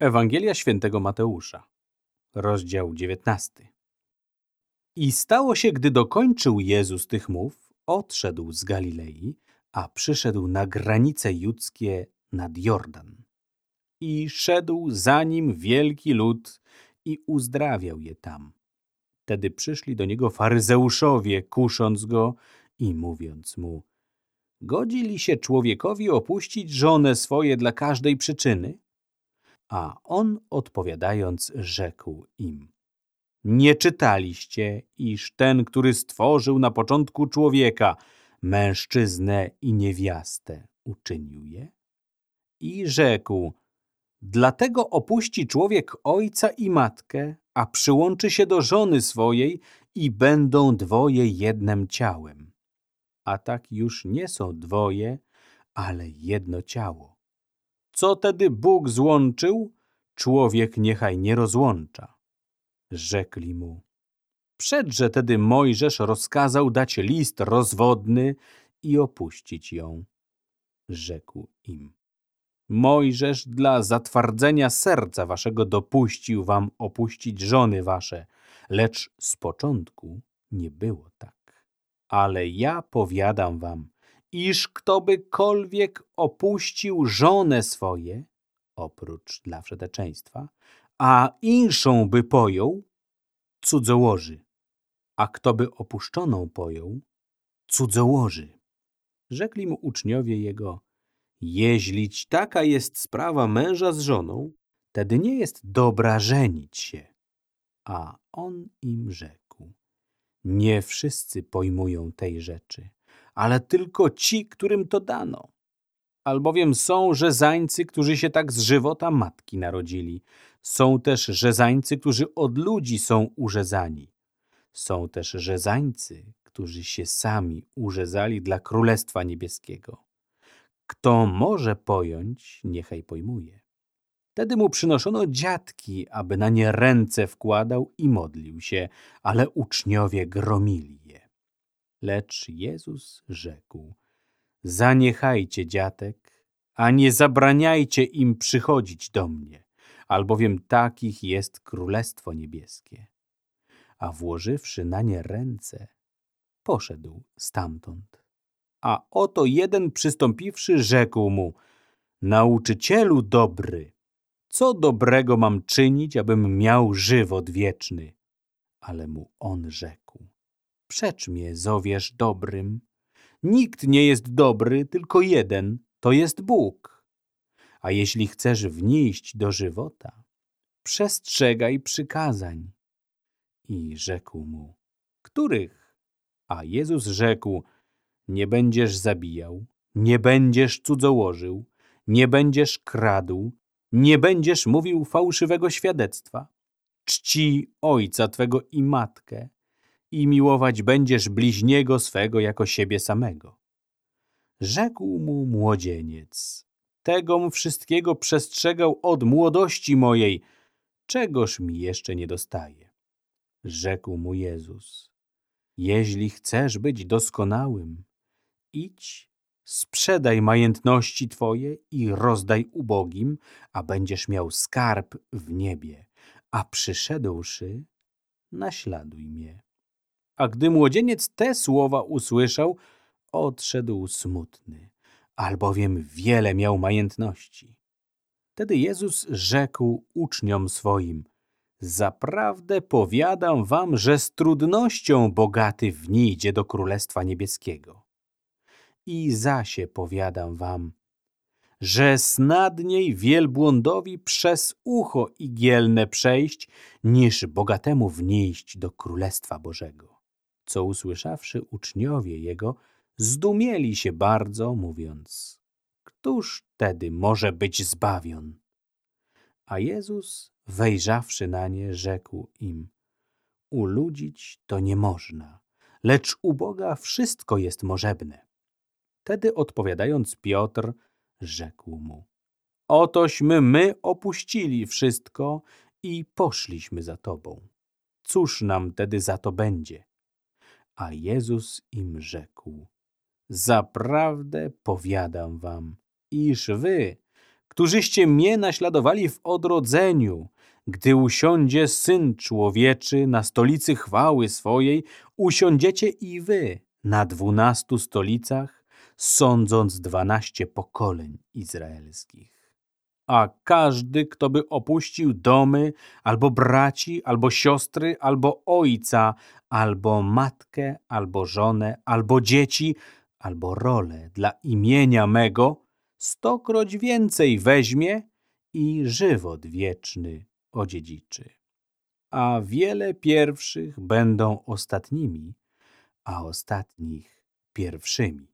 Ewangelia świętego Mateusza, rozdział 19. I stało się, gdy dokończył Jezus tych mów, odszedł z Galilei, a przyszedł na granice judzkie nad Jordan. I szedł za nim wielki lud i uzdrawiał je tam. Wtedy przyszli do niego faryzeuszowie, kusząc go i mówiąc mu, godzi li się człowiekowi opuścić żonę swoje dla każdej przyczyny? A on odpowiadając rzekł im, nie czytaliście, iż ten, który stworzył na początku człowieka, mężczyznę i niewiastę, uczynił je? I rzekł, dlatego opuści człowiek ojca i matkę, a przyłączy się do żony swojej i będą dwoje jednym ciałem. A tak już nie są dwoje, ale jedno ciało. Co tedy Bóg złączył, człowiek niechaj nie rozłącza. Rzekli mu. Przedże tedy Mojżesz rozkazał dać list rozwodny i opuścić ją. Rzekł im. Mojżesz dla zatwardzenia serca waszego dopuścił wam opuścić żony wasze, lecz z początku nie było tak. Ale ja powiadam wam, iż ktobykolwiek opuścił żonę swoje, oprócz dla wszeteczeństwa, a inszą by pojął, cudzołoży, a kto by opuszczoną pojął, cudzołoży. Rzekli mu uczniowie jego, jeźlić taka jest sprawa męża z żoną, tedy nie jest dobra żenić się. A on im rzekł, nie wszyscy pojmują tej rzeczy, ale tylko ci, którym to dano. Albowiem są rzezańcy, którzy się tak z żywota matki narodzili. Są też rzezańcy, którzy od ludzi są urzezani. Są też rzezańcy, którzy się sami urzezali dla Królestwa Niebieskiego. Kto może pojąć, niechaj pojmuje. Wtedy mu przynoszono dziadki, aby na nie ręce wkładał i modlił się, ale uczniowie gromili. Lecz Jezus rzekł, zaniechajcie dziatek, a nie zabraniajcie im przychodzić do mnie, albowiem takich jest Królestwo Niebieskie. A włożywszy na nie ręce, poszedł stamtąd. A oto jeden przystąpiwszy rzekł mu, nauczycielu dobry, co dobrego mam czynić, abym miał żywot wieczny? Ale mu on rzekł, Przecz mnie zowiesz dobrym. Nikt nie jest dobry, tylko jeden, to jest Bóg. A jeśli chcesz wnieść do żywota, przestrzegaj przykazań. I rzekł mu, których? A Jezus rzekł, nie będziesz zabijał, nie będziesz cudzołożył, nie będziesz kradł, nie będziesz mówił fałszywego świadectwa. Czci ojca twego i matkę i miłować będziesz bliźniego swego jako siebie samego. Rzekł mu młodzieniec, tegom wszystkiego przestrzegał od młodości mojej, czegoż mi jeszcze nie dostaje. Rzekł mu Jezus, jeśli chcesz być doskonałym, idź, sprzedaj majątności twoje i rozdaj ubogim, a będziesz miał skarb w niebie, a przyszedłszy, naśladuj mnie. A gdy młodzieniec te słowa usłyszał, odszedł smutny, albowiem wiele miał majątności. Wtedy Jezus rzekł uczniom swoim, Zaprawdę powiadam wam, że z trudnością bogaty wniedzie do Królestwa Niebieskiego. I zasie powiadam wam, że snadniej wielbłądowi przez ucho igielne przejść, niż bogatemu wnieść do Królestwa Bożego co usłyszawszy uczniowie jego, zdumieli się bardzo, mówiąc, któż tedy może być zbawion? A Jezus, wejrzawszy na nie, rzekł im, uludzić to nie można, lecz u Boga wszystko jest możebne. Wtedy odpowiadając Piotr, rzekł mu, otośmy my opuścili wszystko i poszliśmy za Tobą. Cóż nam tedy za to będzie? A Jezus im rzekł, zaprawdę powiadam wam, iż wy, którzyście mnie naśladowali w odrodzeniu, gdy usiądzie Syn Człowieczy na stolicy chwały swojej, usiądziecie i wy na dwunastu stolicach, sądząc dwanaście pokoleń izraelskich. A każdy, kto by opuścił domy, albo braci, albo siostry, albo ojca, albo matkę, albo żonę, albo dzieci, albo rolę dla imienia mego, stokroć więcej weźmie i żywot wieczny odziedziczy. A wiele pierwszych będą ostatnimi, a ostatnich pierwszymi.